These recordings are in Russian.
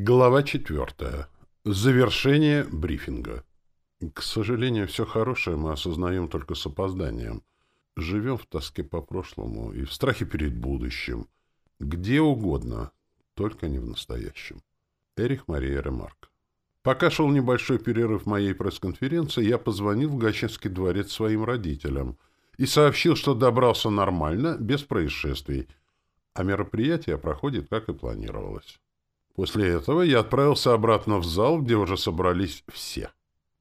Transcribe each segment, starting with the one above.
Глава 4. Завершение брифинга. К сожалению, все хорошее мы осознаем только с опозданием. Живем в тоске по прошлому и в страхе перед будущим. Где угодно, только не в настоящем. Эрих Мария Ремарк. Пока шел небольшой перерыв моей пресс-конференции, я позвонил в Гачинский дворец своим родителям и сообщил, что добрался нормально, без происшествий, а мероприятие проходит, как и планировалось. После этого я отправился обратно в зал, где уже собрались все.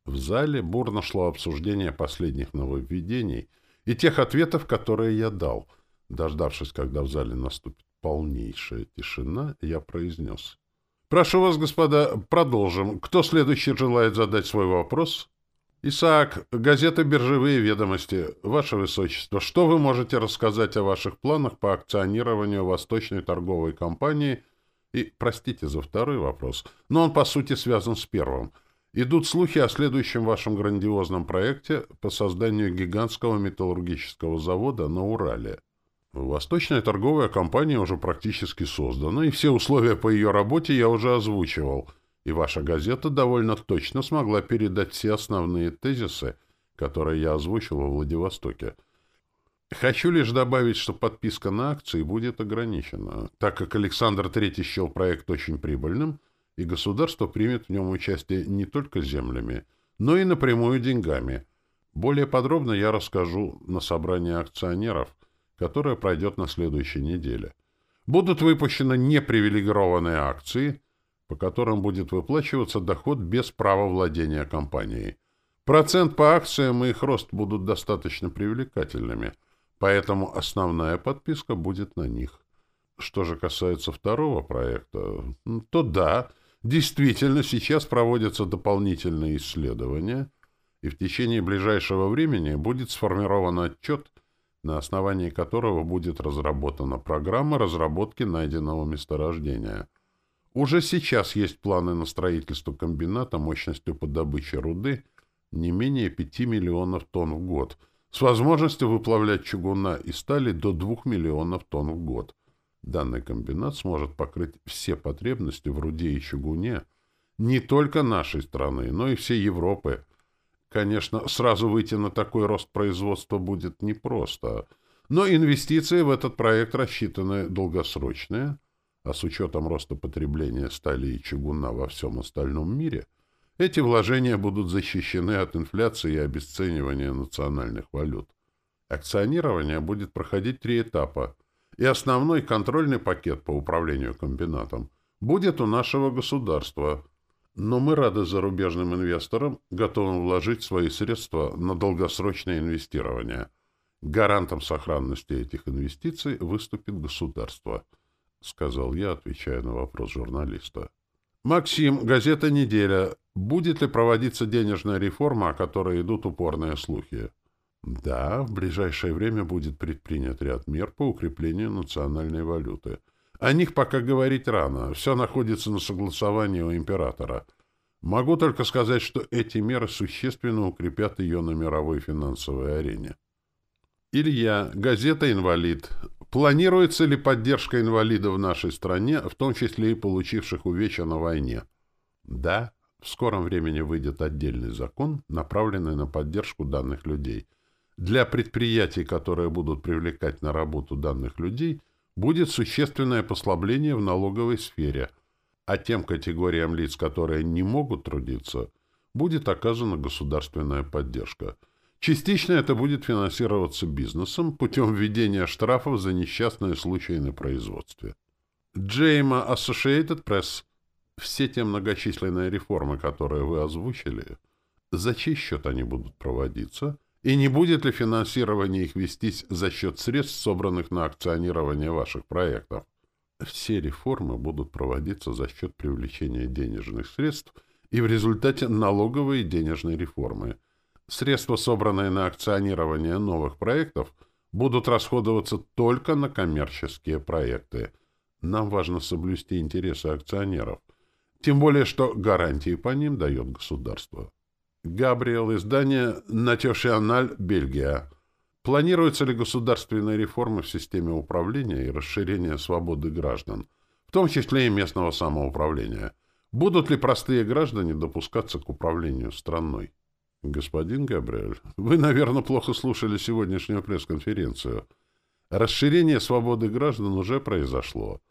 В зале бурно шло обсуждение последних нововведений и тех ответов, которые я дал. Дождавшись, когда в зале наступит полнейшая тишина, я произнес. «Прошу вас, господа, продолжим. Кто следующий желает задать свой вопрос?» «Исаак, газета «Биржевые ведомости». Ваше Высочество, что вы можете рассказать о ваших планах по акционированию Восточной торговой компании – и, простите за второй вопрос, но он, по сути, связан с первым. Идут слухи о следующем вашем грандиозном проекте по созданию гигантского металлургического завода на Урале. Восточная торговая компания уже практически создана, и все условия по ее работе я уже озвучивал. И ваша газета довольно точно смогла передать все основные тезисы, которые я озвучил во Владивостоке. Хочу лишь добавить, что подписка на акции будет ограничена, так как Александр III счел проект очень прибыльным, и государство примет в нем участие не только землями, но и напрямую деньгами. Более подробно я расскажу на собрании акционеров, которое пройдет на следующей неделе. Будут выпущены непривилегированные акции, по которым будет выплачиваться доход без права владения компанией. Процент по акциям и их рост будут достаточно привлекательными – Поэтому основная подписка будет на них. Что же касается второго проекта, то да, действительно сейчас проводятся дополнительные исследования, и в течение ближайшего времени будет сформирован отчет, на основании которого будет разработана программа разработки найденного месторождения. Уже сейчас есть планы на строительство комбината мощностью по добыче руды не менее 5 миллионов тонн в год – с возможностью выплавлять чугуна и стали до 2 миллионов тонн в год. Данный комбинат сможет покрыть все потребности в руде и чугуне не только нашей страны, но и всей Европы. Конечно, сразу выйти на такой рост производства будет непросто, но инвестиции в этот проект рассчитаны долгосрочные, а с учетом роста потребления стали и чугуна во всем остальном мире – эти вложения будут защищены от инфляции и обесценивания национальных валют. Акционирование будет проходить три этапа, и основной контрольный пакет по управлению комбинатом будет у нашего государства. Но мы рады зарубежным инвесторам, готовым вложить свои средства на долгосрочное инвестирование. Гарантом сохранности этих инвестиций выступит государство, сказал я, отвечая на вопрос журналиста. Максим, газета «Неделя», Будет ли проводиться денежная реформа, о которой идут упорные слухи? Да, в ближайшее время будет предпринят ряд мер по укреплению национальной валюты. О них пока говорить рано, все находится на согласовании у императора. Могу только сказать, что эти меры существенно укрепят ее на мировой финансовой арене. Илья, газета «Инвалид». Планируется ли поддержка инвалидов в нашей стране, в том числе и получивших увечья на войне? Да, в скором времени выйдет отдельный закон, направленный на поддержку данных людей. Для предприятий, которые будут привлекать на работу данных людей, будет существенное послабление в налоговой сфере, а тем категориям лиц, которые не могут трудиться, будет оказана государственная поддержка. Частично это будет финансироваться бизнесом путем введения штрафов за несчастные случаи на производстве. Джейма Associated Press – все те многочисленные реформы, которые вы озвучили, за чей счет они будут проводиться, и не будет ли финансирование их вестись за счет средств, собранных на акционирование ваших проектов? Все реформы будут проводиться за счет привлечения денежных средств и в результате налоговой и денежной реформы. Средства, собранные на акционирование новых проектов, будут расходоваться только на коммерческие проекты. Нам важно соблюсти интересы акционеров. Тем более, что гарантии по ним дает государство. Габриэл, издание «Натешиональ, Бельгия». Планируются ли государственные реформы в системе управления и расширение свободы граждан, в том числе и местного самоуправления? Будут ли простые граждане допускаться к управлению страной? Господин Габриэль, вы, наверное, плохо слушали сегодняшнюю пресс-конференцию. Расширение свободы граждан уже произошло.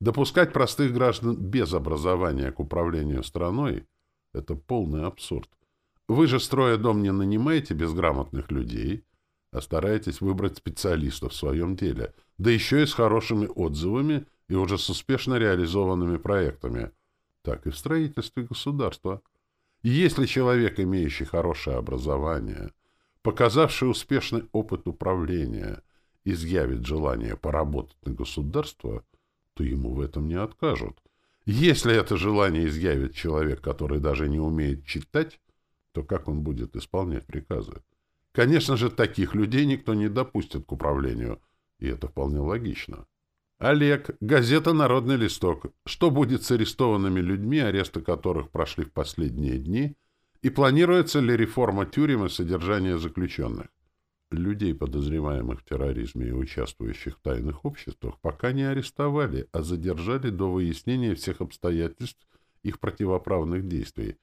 Допускать простых граждан без образования к управлению страной – это полный абсурд. Вы же, строя дом, не нанимаете безграмотных людей, а стараетесь выбрать специалистов в своем деле, да еще и с хорошими отзывами и уже с успешно реализованными проектами. Так и в строительстве государства. Если человек, имеющий хорошее образование, показавший успешный опыт управления, изъявит желание поработать на государство – то ему в этом не откажут. Если это желание изъявит человек, который даже не умеет читать, то как он будет исполнять приказы? Конечно же, таких людей никто не допустит к управлению, и это вполне логично. Олег, газета «Народный листок». Что будет с арестованными людьми, аресты которых прошли в последние дни, и планируется ли реформа тюрем и содержания заключенных? людей подозреваемых в терроризме и участвующих в тайных обществах, пока не арестовали, а задержали до выяснения всех обстоятельств их противоправных действий.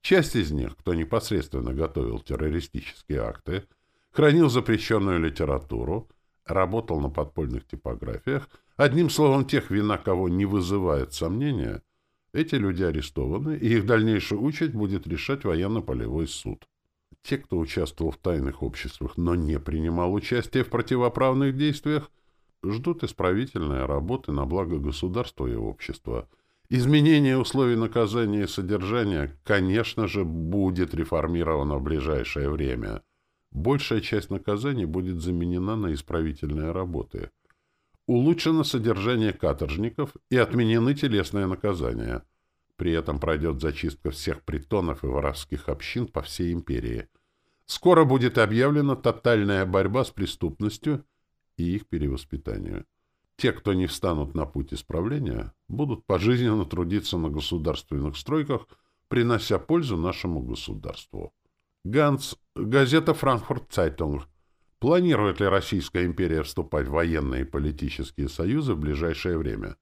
Часть из них, кто непосредственно готовил террористические акты, хранил запрещенную литературу, работал на подпольных типографиях, одним словом, тех вина, кого не вызывает сомнения, эти люди арестованы, и их дальнейшую участь будет решать военно-полевой суд. Те, кто участвовал в тайных обществах, но не принимал участие в противоправных действиях, ждут исправительной работы на благо государства и общества. Изменение условий наказания и содержания, конечно же, будет реформировано в ближайшее время. Большая часть наказаний будет заменена на исправительные работы. Улучшено содержание каторжников и отменены телесные наказания. При этом пройдет зачистка всех притонов и воровских общин по всей империи – Скоро будет объявлена тотальная борьба с преступностью и их перевоспитанием. Те, кто не встанут на путь исправления, будут пожизненно трудиться на государственных стройках, принося пользу нашему государству. Ганс, газета «Франкфурт Цайтунг». Планирует ли Российская империя вступать в военные и политические союзы в ближайшее время?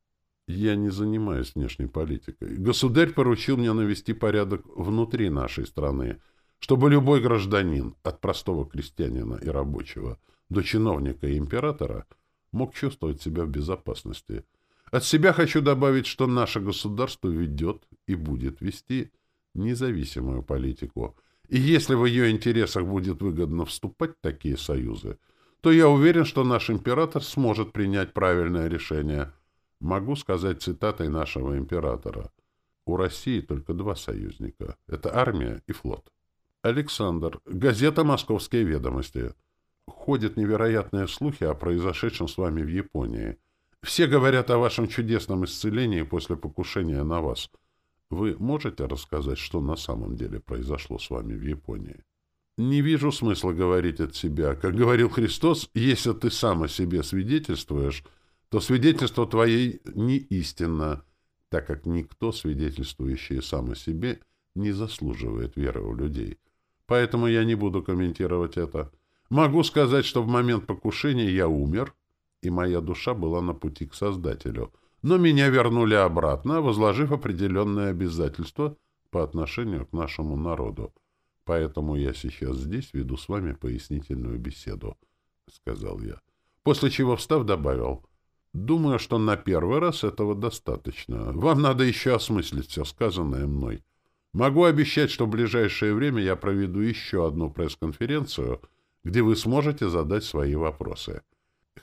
Я не занимаюсь внешней политикой. Государь поручил мне навести порядок внутри нашей страны – чтобы любой гражданин, от простого крестьянина и рабочего до чиновника и императора, мог чувствовать себя в безопасности. От себя хочу добавить, что наше государство ведет и будет вести независимую политику. И если в ее интересах будет выгодно вступать в такие союзы, то я уверен, что наш император сможет принять правильное решение. Могу сказать цитатой нашего императора. У России только два союзника. Это армия и флот. Александр, газета «Московские ведомости». Ходят невероятные слухи о произошедшем с вами в Японии. Все говорят о вашем чудесном исцелении после покушения на вас. Вы можете рассказать, что на самом деле произошло с вами в Японии? Не вижу смысла говорить от себя. Как говорил Христос, если ты сам о себе свидетельствуешь, то свидетельство твое не истинно, так как никто, свидетельствующий сам о себе, не заслуживает веры у людей поэтому я не буду комментировать это. Могу сказать, что в момент покушения я умер, и моя душа была на пути к Создателю, но меня вернули обратно, возложив определенное обязательство по отношению к нашему народу. Поэтому я сейчас здесь веду с вами пояснительную беседу, — сказал я. После чего, встав, добавил, — думаю, что на первый раз этого достаточно. Вам надо еще осмыслить все сказанное мной. — Могу обещать, что в ближайшее время я проведу еще одну пресс-конференцию, где вы сможете задать свои вопросы.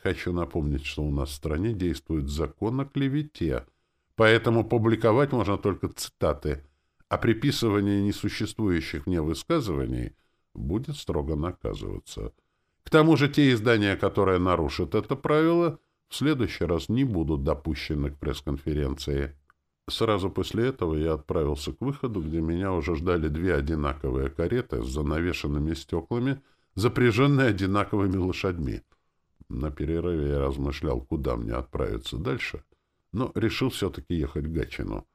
Хочу напомнить, что у нас в стране действует закон о клевете, поэтому публиковать можно только цитаты, а приписывание несуществующих мне высказываний будет строго наказываться. К тому же те издания, которые нарушат это правило, в следующий раз не будут допущены к пресс-конференции. Сразу после этого я отправился к выходу, где меня уже ждали две одинаковые кареты с занавешенными стеклами, запряженные одинаковыми лошадьми. На перерыве я размышлял, куда мне отправиться дальше, но решил все-таки ехать в Гатчину.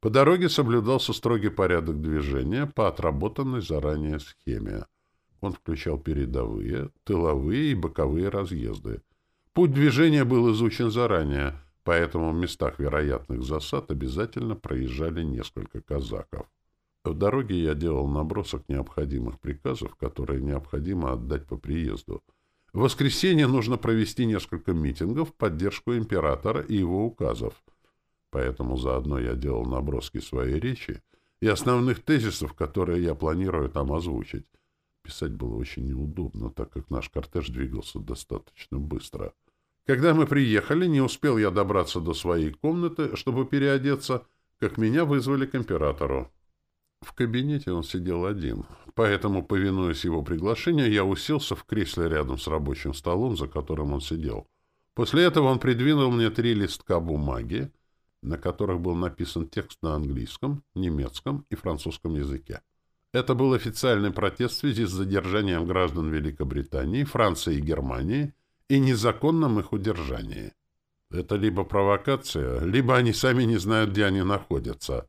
По дороге соблюдался строгий порядок движения по отработанной заранее схеме. Он включал передовые, тыловые и боковые разъезды. Путь движения был изучен заранее — Поэтому в местах вероятных засад обязательно проезжали несколько казаков. В дороге я делал набросок необходимых приказов, которые необходимо отдать по приезду. В воскресенье нужно провести несколько митингов в поддержку императора и его указов. Поэтому заодно я делал наброски своей речи и основных тезисов, которые я планирую там озвучить. Писать было очень неудобно, так как наш кортеж двигался достаточно быстро — когда мы приехали, не успел я добраться до своей комнаты, чтобы переодеться, как меня вызвали к императору. В кабинете он сидел один, поэтому, повинуясь его приглашению, я уселся в кресле рядом с рабочим столом, за которым он сидел. После этого он придвинул мне три листка бумаги, на которых был написан текст на английском, немецком и французском языке. Это был официальный протест в связи с задержанием граждан Великобритании, Франции и Германии – и незаконном их удержании. Это либо провокация, либо они сами не знают, где они находятся.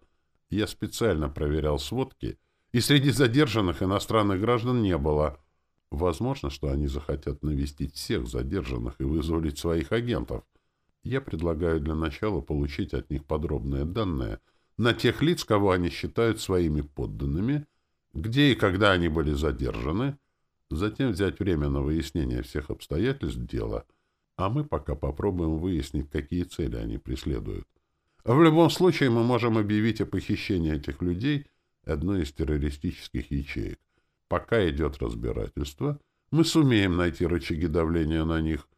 Я специально проверял сводки, и среди задержанных иностранных граждан не было. Возможно, что они захотят навестить всех задержанных и вызволить своих агентов. Я предлагаю для начала получить от них подробные данные на тех лиц, кого они считают своими подданными, где и когда они были задержаны, Затем взять время на выяснение всех обстоятельств дела, а мы пока попробуем выяснить, какие цели они преследуют. В любом случае мы можем объявить о похищении этих людей одной из террористических ячеек. Пока идет разбирательство, мы сумеем найти рычаги давления на них.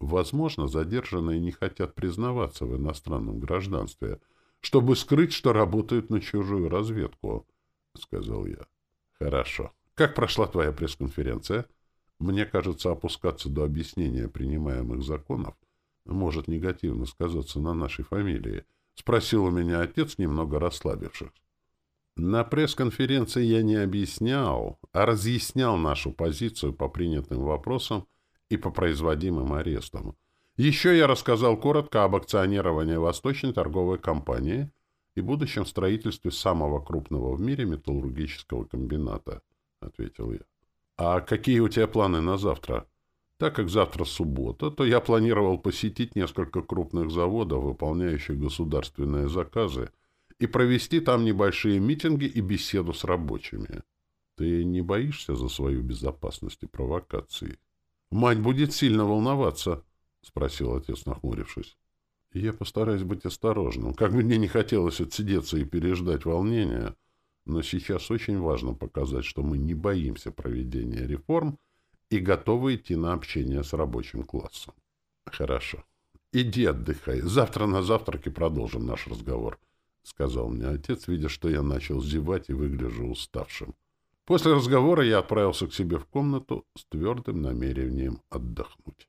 Возможно, задержанные не хотят признаваться в иностранном гражданстве, чтобы скрыть, что работают на чужую разведку, — сказал я. — Хорошо. Как прошла твоя пресс-конференция? Мне кажется, опускаться до объяснения принимаемых законов может негативно сказаться на нашей фамилии. Спросил у меня отец, немного расслабившись. На пресс-конференции я не объяснял, а разъяснял нашу позицию по принятым вопросам и по производимым арестам. Еще я рассказал коротко об акционировании Восточной торговой компании и будущем строительстве самого крупного в мире металлургического комбината. — ответил я. «А какие у тебя планы на завтра?» Так как завтра суббота, то я планировал посетить несколько крупных заводов, выполняющих государственные заказы, и провести там небольшие митинги и беседу с рабочими. Ты не боишься за свою безопасность и провокации? — Мать будет сильно волноваться, — спросил отец, нахмурившись. — Я постараюсь быть осторожным, как бы мне не хотелось отсидеться и переждать волнение, — но сейчас очень важно показать, что мы не боимся проведения реформ и готовы идти на общение с рабочим классом. Хорошо. Иди отдыхай. Завтра на завтраке продолжим наш разговор, сказал мне отец, видя, что я начал зевать и выгляжу уставшим. После разговора я отправился к себе в комнату с твердым намерением отдохнуть.